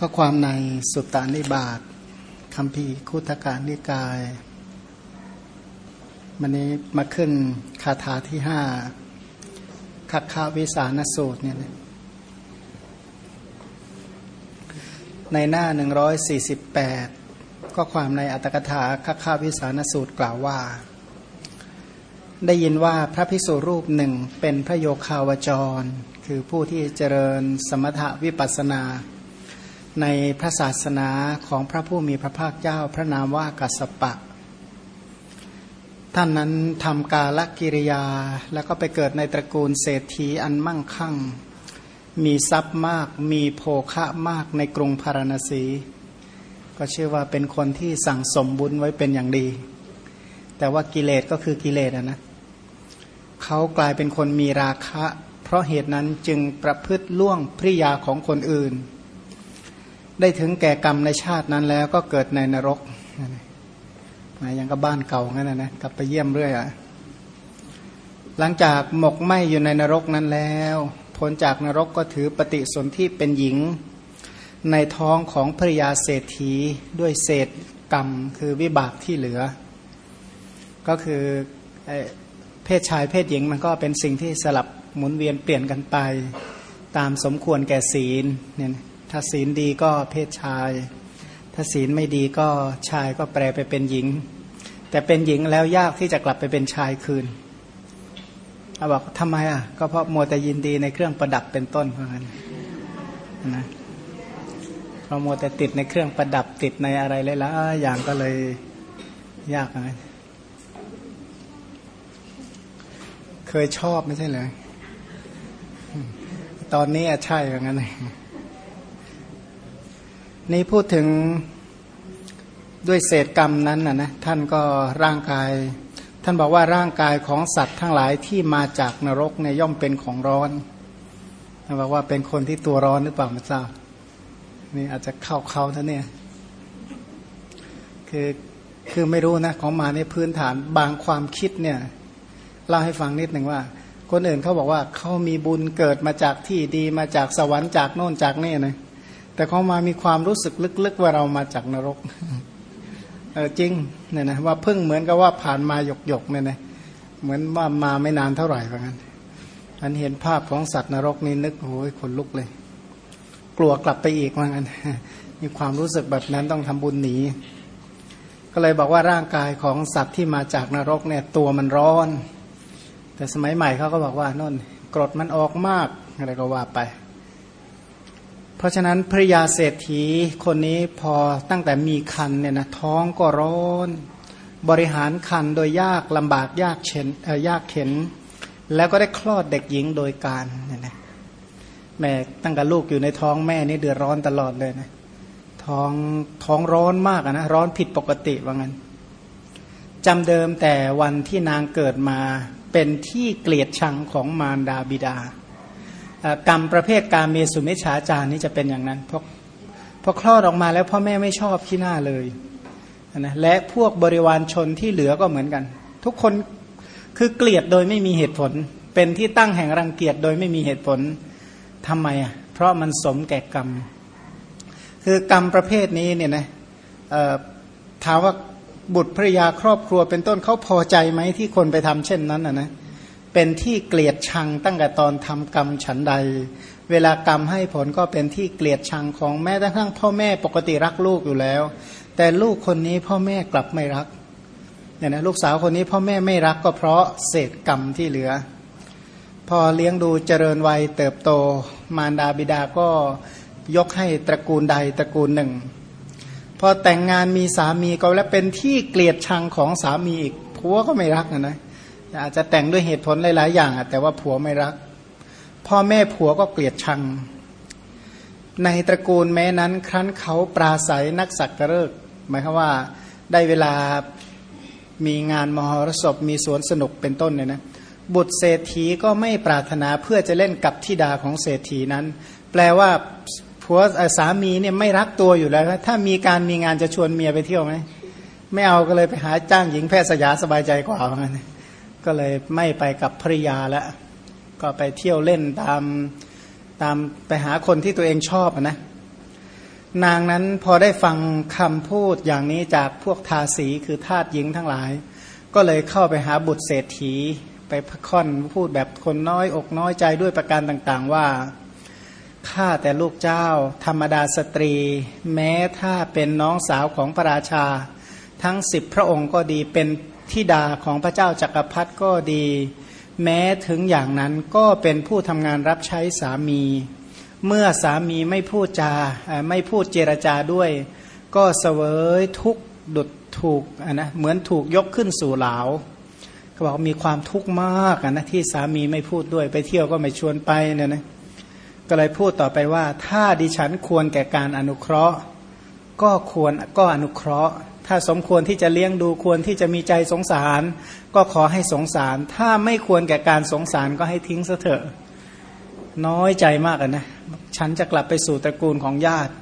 ข้อความในสุตตานิบาตคำพีคุตการนิกายมันนี้มาขึ้นคาถาที่ห้าคักคาวิสานสูตรเนี่ยในหน้า 148ก็ความในอัตถกถาคักคาวิสานสูตรกล่าวว่า ได้ยินว่าพระพิสุรูปหนึ่งเป็นพระโยคาวจร คือผู้ที่เจริญสมถวิปัสนา ในพระศาสนาของพระผู้มีพระภาคเจ้าพระนามว่ากัสปะ ท่านนั้นทำกาลกิริยาแล้วก็ไปเกิดในตระกูลเศรษฐีอันมั่งคั่ง มีทรัพย์มาก มีโภคะมากในกรุงพาราณสี ก็เชื่อว่าเป็นคนที่สั่งสมบุญไว้เป็นอย่างดี แต่ว่ากิเลสก็คือกิเลสนะ เขากลายเป็นคนมีราคะ เพราะเหตุนั้นจึงประพฤติล่วงพริยาของคนอื่น ได้ถึงแก่กรรมในชาตินั้นแล้วก็เกิดในนรกนะยังก็บบ้านเก่างั้นนะนะกลับไปเยี่ยมเรื่อยอะหลังจากหมกไหมอยู่ในนรกนั้นแล้วพ้นจากนรกก็ถือปฏิสนธิเป็นหญิง ในท้องของภริยาเศรษฐีด้วยเศษกรรมคือวิบากที่เหลือ ก็คือเพศชายเพศหญิงมันก็เป็นสิ่งที่สลับหมุนเวียนเปลี่ยนกันไป ตามสมควรแก่ศีลเนี่ย ถ้าศีลดีก็เพศชาย ถ้าศีลไม่ดีก็ชายก็แปลไปเป็นหญิง แต่เป็นหญิงแล้วยากที่จะกลับไปเป็นชายคืนเอาบอกทำไมอะ ก็เพราะมัวแต่ยินดีในเครื่องประดับเป็นต้นเพราะงั้นนะเพราะมัวแต่ติดในเครื่องประดับติดในอะไรเลยละอย่างก็เลยยากนะเคยชอบไม่ใช่เหรอตอนนี้ใช่เหมือนกันเลย นี่พูดถึงด้วยเศษกรรมนั้นนะนะท่านก็ร่างกาย ท่านบอกว่าร่างกายของสัตว์ทั้งหลายที่มาจากนรกเนี่ยย่อมเป็นของร้อนท่านบอกว่าเป็นคนที่ตัวร้อนหรือเปล่าไม่ทราบนี่อาจจะเข้าเขาท่านเนี่ยคือคือไม่รู้นะของมาในพื้นฐานบางความคิดเนี่ยเล่าให้ฟังนิดหนึ่งว่า คนอื่นเขาบอกว่าเขามีบุญเกิดมาจากที่ดีมาจากสวรรค์จากโน่นจากนี่นะ แต่เขามามีความรู้สึกลึกๆว่าเรามาจากนรกเออจริงเนี่ยนะว่าเพิ่งเหมือนกับว่าผ่านมาหยกๆเนี่ยนะเหมือนว่ามาไม่นานเท่าไหร่เหมือนกันอันเห็นภาพของสัตว์นรกนี่นึกโอ้ยขนลุกเลย กลัวกลับไปอีกเหมือนกันมีความรู้สึกแบบนั้นต้องทำบุญหนีก็เลยบอกว่าร่างกายของสัตว์ที่มาจากนรกเนี่ยตัวมันร้อน แต่สมัยใหม่เขาก็บอกว่าน่นกรดมันออกมากอะไรก็ว่าไป ราะฉะนั้นภริยาเศรษฐีคนนี้พอตั้งแต่มีคันเนี่ยนะท้องก็ร้อน บริหารคันโดยยากลำบากยากเข็นยากเข็น แล้วก็ได้คลอดเด็กหญิงโดยการเนี่ยนะแม่ตั้งแต่ลูกอยู่ในท้องแม่นี่เดือดร้อนตลอดเลยนะท้องท้องร้อนมากนะร้อนผิดปกติว่างั้นจำเดิมแต่วันที่นางเกิดมาเป็นที่เกลียดชังของมารดาบิดา กรรมประเภทการเมสุมิชฌาจารนี่จะเป็นอย่างนั้นเพราะพอคลอดออกมาแล้วพ่อแม่ไม่ชอบขี้หน้าเลยนะและพวกบริวารชนที่เหลือก็เหมือนกัน ทุกคนคือเกลียดโดยไม่มีเหตุผล เป็นที่ตั้งแห่งรังเกียจโดยไม่มีเหตุผลทำไมอะเพราะมันสมแก่กรรม คือกรรมประเภทนี้เนี่ยนะถามว่าบุตรภรยาครอบครัวเป็นต้นเขาพอใจไหมที่คนไปทำเช่นนั้นอะนะเเป็นที่เกลียดชังตั้งแต่ตอนทำกรรมฉันใด เวลากรรมให้ผลก็เป็นที่เกลียดชังของแม้กระทั่งพ่อแม่ปกติรักลูกอยู่แล้ว แต่ลูกคนนี้พ่อแม่กลับไม่รักเนี่ยนะลูกสาวคนนี้พ่อแม่ไม่รักก็เพราะเศษกรรมที่เหลือ พอเลี้ยงดูเจริญวัยเติบโต มารดาบิดาก็ยกให้ตระกูลใดตระกูลหนึ่ง พอแต่งงานมีสามีก็แล้วเป็นที่เกลียดชังของสามีอีกผัวก็ไม่รักนะนะ อาจจะแต่งด้วยเหตุผลหลาย ๆ อย่างแต่ว่าผัวไม่รัก พ่อแม่ผัวก็เกลียดชัง ในตระกูลแม้นั้น ครั้นเขาปราศัยนักสักกระเริกหมายความว่าได้เวลามีงานมหรสพมีสวนสนุกเป็นต้นเนี่ยนะบุตรเศรษฐีก็ไม่ปรารถนาเพื่อจะเล่นกับทิดาของเศรษฐีนั้น แปลว่าผัวสามีเนี่ยไม่รักตัวอยู่แล้วถ้ามีการมีงานจะชวนเมียไปเที่ยวไหมไม่เอาก็เลยไปหาจ้างหญิงแพทย์สยาสบายใจกว่าเหมือนกัน ก็เลยไม่ไปกับภริยาแล้วก็ไปเที่ยวเล่นตามตามไปหาคนที่ตัวเองชอบนะนางนั้นพอได้ฟังคำพูดอย่างนี้จากพวกทาสีคือทาสหญิงทั้งหลาย ก็เลยเข้าไปหาบุตรเศรษฐีไปค่อนพูดแบบคนน้อยอกน้อยใจด้วยประการต่างๆว่าข้าแต่ลูกเจ้า ธรรมดาสตรี แม้ถ้าเป็นน้องสาวของพระราชา ทั้งสิบพระองค์ก็ดีเป็น ทิดาของพระเจ้าจักรพรรดิก็ดี แม้ถึงอย่างนั้นก็เป็นผู้ทำงานรับใช้สามี เมื่อสามีไม่พูดจาไม่พูดเจรจาด้วย ก็เสวยทุกข์ดุดถูกนะเหมือนถูกยกขึ้นสู่เหลาเขาบอกมีความทุกข์มากนะที่สามีไม่พูดด้วยไปเที่ยวก็ไม่ชวนไปเนี่ยนะก็เลยพูดต่อไปว่า ถ้าดิฉันควรแก่การอนุเคราะห์ ก็ควรก็อนุเคราะห์ ถ้าสมควรที่จะเลี้ยงดูควรที่จะมีใจสงสาร ก็ขอให้สงสาร ถ้าไม่ควรแก่การสงสารก็ให้ทิ้งซะเถอะ น้อยใจมากนะ ฉันจะกลับไปสู่ตระกูลของญาติ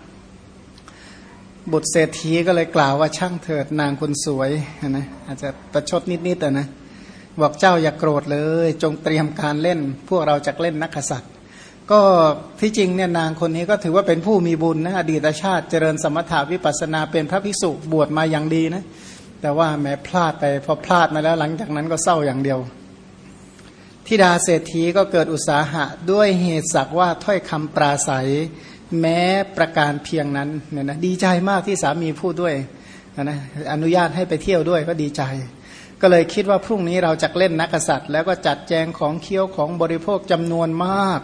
บุตรเศรษฐีก็เลยกล่าวว่าช่างเถิดนางคนสวยนะอาจจะประชดนิดๆแต่นะ บอกเจ้าอย่ากโกรธเลย จงเตรียมการเล่น พวกเราจะเล่นนักษัตริย ก็ที่จริงเนี่ยนางคนนี้ก็ถือว่าเป็นผู้มีบุญนะอดีตชาติเจริญสมถาวิปัสนาเป็นพระภิกษุบวชมาอย่างดีนะแต่ว่าแม้พลาดไปพอพลาดมาแล้วหลังจากนั้นก็เศร้าอย่างเดียวทิดาเศรษฐีก็เกิดอุตสาหะด้วยเหตุสักว่าถ้อยคำปราศัย แม้ประการเพียงนั้นเนี่ยนะดีใจมากที่สามีพูดด้วยนะอนุญาตให้ไปเที่ยวด้วยก็ดีใจ ก็เลยคิดว่าพรุ่งนี้เราจะเล่นนักษัตริย์ แล้วก็จัดแจงของเคี้ยวของบริโภคจำนวนมาก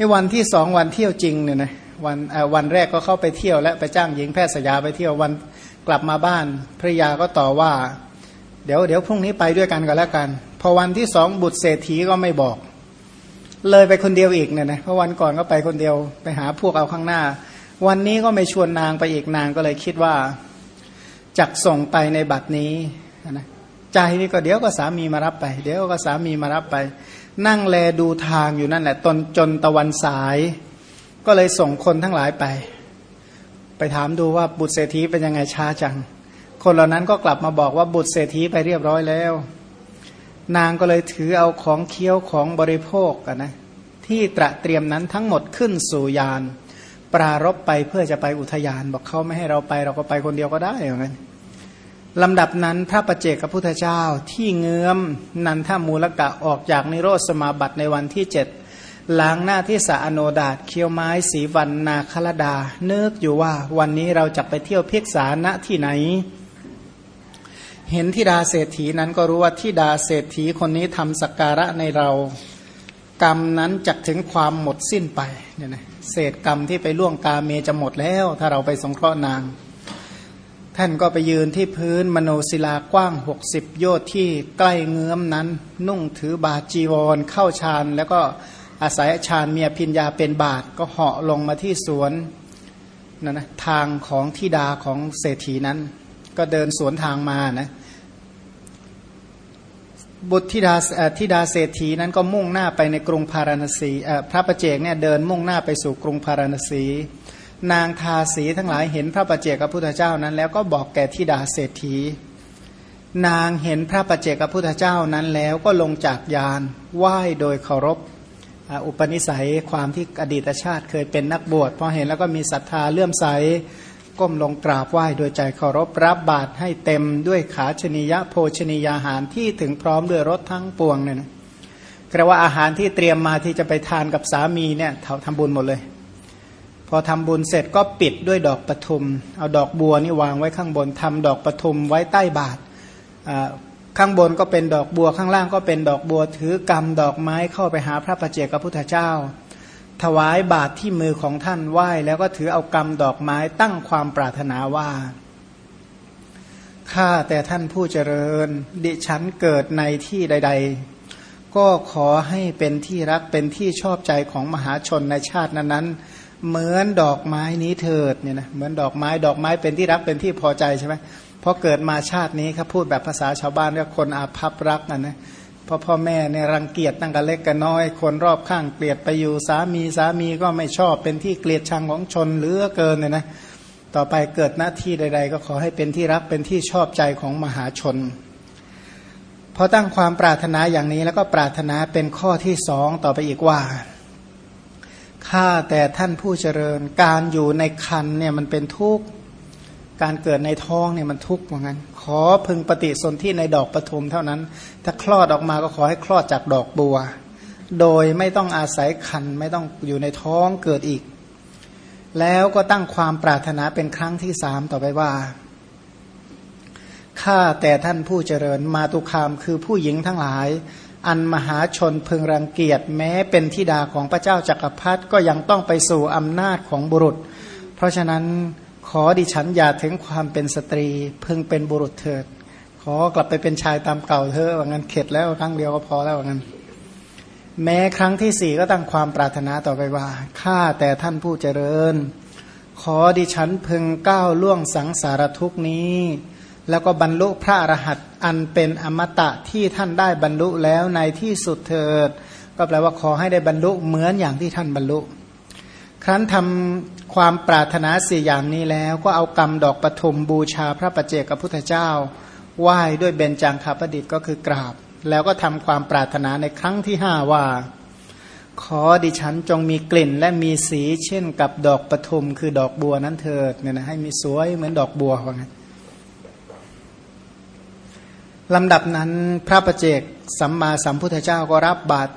ในวันที่สองวันเที่ยวจริงเนี่ยนะวันวันแรกก็เข้าไปเที่ยวและไปจ้างหญิงแพทย์สยาไปเที่ยววันกลับมาบ้านภรยาก็ต่อว่า เดี๋ยวเดี๋ยวพรุ่งนี้ไปด้วยกันก็แล้วกัน พอวันที่สองบุตรเศรษฐีก็ไม่บอก เลยไปคนเดียวอีกเนี่ยนะเพราะวันก่อนก็ไปคนเดียวไปหาพวกเอาข้างหน้า วันนี้ก็ไม่ชวนนางไปอีกนางก็เลยคิดว่าจักส่งไปในบัตรนี้นะใจนี่ก็เดี๋ยวก็สามีมารับไป เดี๋ยวก็สามีมารับไป นั่งแลดูทางอยู่นั่นแหละตนจนตะวันสาย ก็เลยส่งคนทั้งหลายไป ไปถามดูว่าบุตรเศรษฐีเป็นยังไงช้าจัง คนเหล่านั้นก็กลับมาบอกว่าบุตรเศรษฐีไปเรียบร้อยแล้ว นางก็เลยถือเอาของเคี้ยวของบริโภคกันนะที่ตระเตรียมนั้นทั้งหมดขึ้นสู่ยาน ปรารบไปเพื่อจะไปอุทยาน บอกเขาไม่ให้เราไปเราก็ไปคนเดียวก็ได้เหมือนกัน ลำดับนั้นพระประเจกพระพุทธเจ้าที่เงื้อมนันทมูลกะออกจากนิโรธสมาบัติในวันที่เจ็ดล้างหน้าที่สาอโนดาตเคี้ยวไม้สีวันนาคลดา เนึกอยู่ว่าวันนี้เราจะไปเที่ยวเพิกษาณที่ไหน เห็นทิดาเศรษฐีนั้นก็รู้ว่าทิดาเศรษฐีคนนี้ทำสักการะในเรา กรรมนั้นจะถึงความหมดสิ้นไปเนี่ยนะเศษกรรมที่ไปล่วงกาเมจะหมดแล้ว ถ้าเราไปสงเคราะห์นาง ท่านก็ไปยืนที่พื้นมโนศิลากว้างหกสิบโยชน์ที่ใกล้เงื้อมนั้น นุ่งถือบาจีวรเข้าฌานแล้วก็อาศัยฌานเมียพิญญาเป็นบาทก็เหาะลงมาที่สวนนะนะทางของทิดาของเศรษฐีนั้น ก็เดินสวนทางมานะบุตรธิดาธิดาเศรษฐีนั้นก็มุ่งหน้าไปในกรุงพาราณสีพระประเจกเนี่ยเดินมุ่งหน้าไปสู่กรุงพาราณสี นางทาสีทั้งหลายเห็นพระประเจกับพุทธเจ้านั้น แล้วก็บอกแก่ทิดาเศรษฐี นางเห็นพระประเจกับพุทธเจ้านั้นแล้วก็ลงจากยานไหว้โดยเคารพอุปนิสัยความที่อดีตชาติเคยเป็นนักบวชพอเห็นแล้วก็มีศรัทธาเลื่อมใสก้มลงกราบไหว้โดยใจเคารพรับบาตรให้เต็มด้วยขาชนิยะโภชนิยาหารที่ถึงพร้อมด้วยรสทั้งปวงเนี่ยนะกระว่าอาหารที่เตรียมมาที่จะไปทานกับสามีเนี่ยทำบุญหมดเลย พอทำบุญเสร็จก็ปิดด้วยดอกปทุม เอาดอกบัวนี่วางไว้ข้างบนทำดอกปทุมไว้ใต้บาทข้างบนก็เป็นดอกบัวข้างล่างก็เป็นดอกบัวถือกำดอกไม้เข้าไปหาพระประเจกับพุทธเจ้า ถวายบาทที่มือของท่านไหว้แล้วก็ถือเอากำดอกไม้ตั้งความปรารถนาว่าข้าแต่ท่านผู้เจริญ ดิฉันเกิดในที่ใด ๆ ก็ขอให้เป็นที่รักเป็นที่ชอบใจของมหาชนในชาตินั้นๆ เหมือนดอกไม้นี้เถิดเนี่ยนะเหมือนดอกไม้ดอกไม้เป็นที่รักเป็นที่พอใจใช่ไหมพอเกิดมาชาตินี้ครับพูดแบบภาษาชาวบ้านก็คนอาภัพรักนะนะพอพ่อแม่เนี่ยรังเกียจตั้งแต่เล็กกันน้อย คนรอบข้างเกลียดไปอยู่สามีสามีก็ไม่ชอบเป็นที่เกลียดชังของชนเหลือเกินเนี่ยนะต่อไปเกิดหน้าที่ใด ๆ ก็ขอให้เป็นที่รักเป็นที่ชอบใจของมหาชนพอตั้งความปรารถนาอย่างนี้แล้วก็ปรารถนาเป็นข้อที่สองต่อไปอีกว่า ข้าแต่ท่านผู้เจริญ การอยู่ในคันเนี่ยมันเป็นทุกข์ การเกิดในท้องเนี่ยมันทุกข์เหมือนกันขอพึงปฏิสนธิในดอกปทุมเท่านั้น ถ้าคลอดออกมาก็ขอให้คลอดจากดอกบัว โดยไม่ต้องอาศัยคันไม่ต้องอยู่ในท้องเกิดอีก แล้วก็ตั้งความปรารถนาเป็นครั้งที่สามต่อไปว่าข้าแต่ท่านผู้เจริญมาตุคามคือผู้หญิงทั้งหลาย อันมหาชนพึงรังเกียจแม้เป็นธิดาของพระเจ้าจักรพรรดิก็ยังต้องไปสู่อำนาจของบุรุษ เพราะฉะนั้นขอดิฉันอย่าถึงความเป็นสตรีพึงเป็นบุรุษเถิด ขอกลับไปเป็นชายตามเก่าเธอว่างั้นเข็ดแล้วครั้งเดียวก็พอแล้วว่างั้น แม้ครั้งที่สี่ก็ตั้งความปรารถนาต่อไปว่าข้าแต่ท่านผู้เจริญ ขอดิฉันพึงก้าวล่วงสังสารทุกนี้ แล้วก็บรรลุพระอรหัตอันเป็นอมตะที่ท่านได้บรรลุแล้วในที่สุดเถิด ก็แปลว่าขอให้ได้บรรลุเหมือนอย่างที่ท่านบรรลุ ครั้นทำความปรารถนาสี่อย่างนี้แล้วก็เอากรรมดอกปฐุมบูชาพระประเจกับพุทธเจ้าไหว้ด้วยเบญจางคประดิษฐ์ก็คือกราบ แล้วก็ทำความปรารถนาในครั้งที่ห้าว่า ขอดิฉันจงมีกลิ่นและมีสีเช่นกับดอกปฐุมคือดอกบัวนั้นเถิดเนี่ยนะให้มีสวยเหมือนดอกบัวว่างั้น ลำดับนั้นพระประเจกสัมมาสัมพุทธเจ้าก็รับบาตร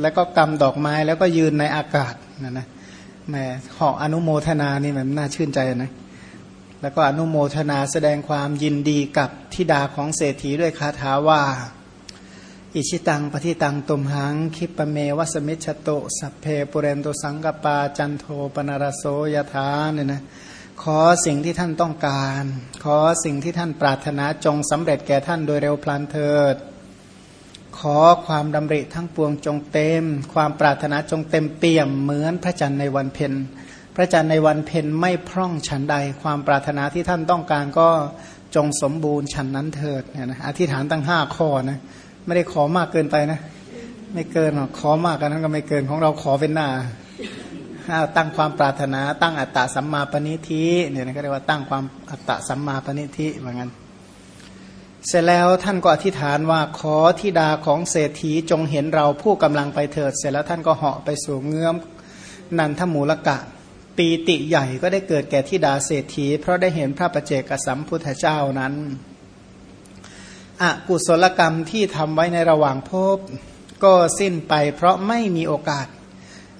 แล้วก็กำดอกไม้แล้วก็ยืนในอากาศนะนะแหมขออนุโมทนานี่มันน่าชื่นใจนะแล้วก็อนุโมทนาแสดงความยินดีกับทิดาของเศรษฐีด้วยคาถาว่า อิจฉิตังปัตถิตังตุมหัง ขิปปะเมวะ สะมิชฌะตุ สัพเพปูเรนตุ สังกัปปาจันโทปัณณะระโส ยะถาเนี่ยนะ ขอสิ่งที่ท่านต้องการ ขอสิ่งที่ท่านปรารถนาจงสำเร็จแก่ท่านโดยเร็วพลันเถิด ขอความดำริทั้งปวงจงเต็ม ความปรารถนาจงเต็มเปี่ยมเหมือนพระจันทร์ในวันเพ็ญพระจันทร์ในวันเพ็ญไม่พร่องฉันใด ความปรารถนาที่ท่านต้องการก็จงสมบูรณ์ฉันนั้นเถิดเนี่ยนะอธิษฐานตั้งห้าข้อนะไม่ได้ขอมากเกินไปนะ ไม่เกินหรอกขอมากกันนั้นก็ไม่เกินของเราขอเป็นหน้า ตั้งความปรารถนา ตั้งอัตตะสัมมาปณิทิเนี่ยนะก็เรียกว่าตั้งความอัตตะสัมมาปณิทิเหมือนกันเสร็จแล้วท่านก็อธิษฐานว่าขอทิดาของเศรษฐีจงเห็นเราผู้กำลังไปเถิด เสร็จแล้วท่านก็เหาะไปสู่เงื้อมนันทมูลกะ ปีติใหญ่ก็ได้เกิดแก่ทิดาเศรษฐี เพราะได้เห็นพระประเจกสัมพุทธเจ้านั้นอกุศลกรรมที่ทำไว้ในระหว่างพบก็สิ้นไปเพราะไม่มีโอกาส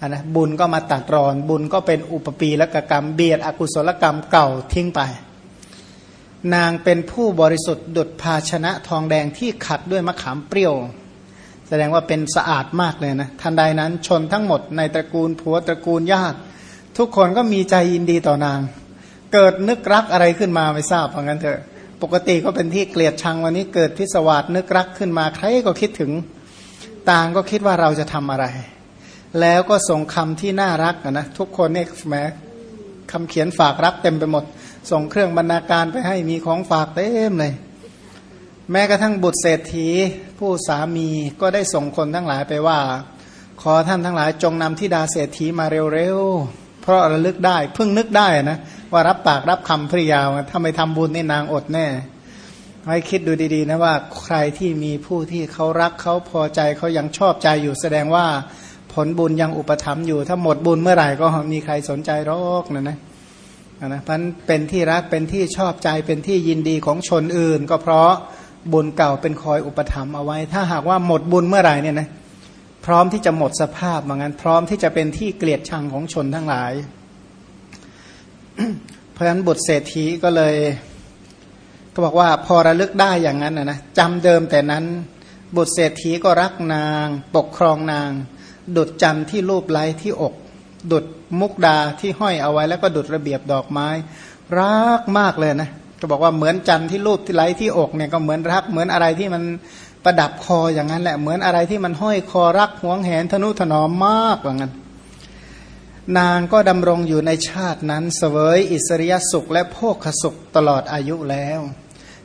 นะบุญก็มาตัดรอน บุญก็เป็นอุปปีและกรรมเบียดอกุศลกรรมเก่าทิ้งไป นางเป็นผู้บริสุทธิ์ดุจภาชนะทองแดงที่ขัดด้วยมะขามเปรี้ยว แสดงว่าเป็นสะอาดมากเลยนะทันใดนั้นชนทั้งหมดในตระกูลผัวตระกูลญาติ ทุกคนก็มีใจยินดีต่อนาง เกิดนึกรักอะไรขึ้นมาไม่ทราบเพราะงั้นเถอะปกติก็เป็นที่เกลียดชังวันนี้เกิดพิสวาสนึกรักขึ้นมาใครก็คิดถึงต่างก็คิดว่าเราจะทำอะไร แล้วก็ส่งคำที่น่ารักนะทุกคนเนี่ยแหมคำเขียนฝากรักเต็มไปหมด ส่งเครื่องบรรณาการไปให้มีของฝากเต็มเลย แม้กระทั่งบุตรเศรษฐี ผู้สามีก็ได้ส่งคนทั้งหลายไปว่า ขอท่านทั้งหลายจงนำที่ดาเศรษฐีมาเร็วๆ เพราะระลึกได้เพิ่งนึกได้นะ ว่ารับปากรับคำภริยาวถ้าไม่ทำบุญนี่นางอดแน่ให้คิดดูดีๆนะว่าใครที่มีผู้ที่เขารักเขาพอใจเขายังชอบใจอยู่แสดงว่า ผลบุญยังอุปถัมภ์อยู่ ถ้าหมดบุญเมื่อไหร่ก็มีใครสนใจรอกนะนะนะพันเป็นที่รักเป็นที่ชอบใจเป็นที่ยินดีของชนอื่น ก็เพราะบุญเก่าเป็นคอยอุปถัมภ์เอาไว้ ถ้าหากว่าหมดบุญเมื่อไหร่เนี่ยนะพร้อมที่จะหมดสภาพเหมือนกันพร้อมที่จะเป็นที่เกลียดชังของชนทั้งหลาย เพราะฉะนั้นบุตรเศรษฐีก็เลย ก็บอกว่าพอระลึกได้อย่างนั้นนะนะจำเดิมแต่นั้นบุตรเศรษฐีก็รักนาง ปกครองนาง ดุดจันที่รูปไล้ที่อก ดุดมุกดาที่ห้อยเอาไว้ แล้วก็ดุดระเบียบดอกไม้ รักมากเลยนะก็บอกว่าเหมือนจันที่รูปที่ไล้ที่อกเนี่ยก็เหมือนรัก เหมือนอะไรที่มันประดับคออย่างนั้นแหละเหมือนอะไรที่มันห้อยคอรักหวงแหนทนุถนอมมากว่างั้น นางก็ดำรงอยู่ในชาตินั้นเสวยอิสริยสุข และโภคสุขตลอดอายุแล้ว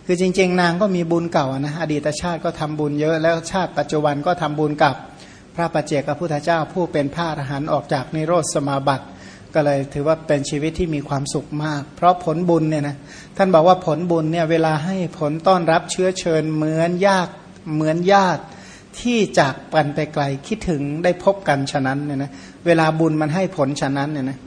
คือจริง ๆ นางก็มีบุญเก่านะอดีตชาติก็ทำบุญเยอะแล้วชาติปัจจุบันก็ทำบุญกับ พระปัจเจกพุทธเจ้าผู้เป็นพระอรหันต์ออกจากนิโรธสมาบัติ ก็เลยถือว่าเป็นชีวิตที่มีความสุขมาก เพราะผลบุญเนี่ยนะท่านบอกว่าผลบุญเนี่ยเวลาให้ผลต้อนรับเชื้อเชิญเหมือนญาติเหมือนญาติที่จากกันไปไกลคิดถึงได้พบกันฉะนั้นเนี่ยนะเวลาบุญมันให้ผลฉะนั้นเนี่ยนะ